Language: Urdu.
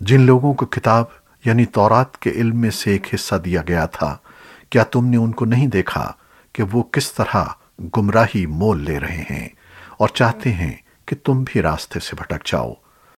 جن لوگوں کو کتاب یعنی تورات کے علم میں سے ایک حصہ دیا گیا تھا، کیا تم نے ان کو نہیں دیکھا کہ وہ کس طرح گمراہی مول لے رہے ہیں اور چاہتے ہیں کہ تم بھی راستے سے بھٹک جاؤ؟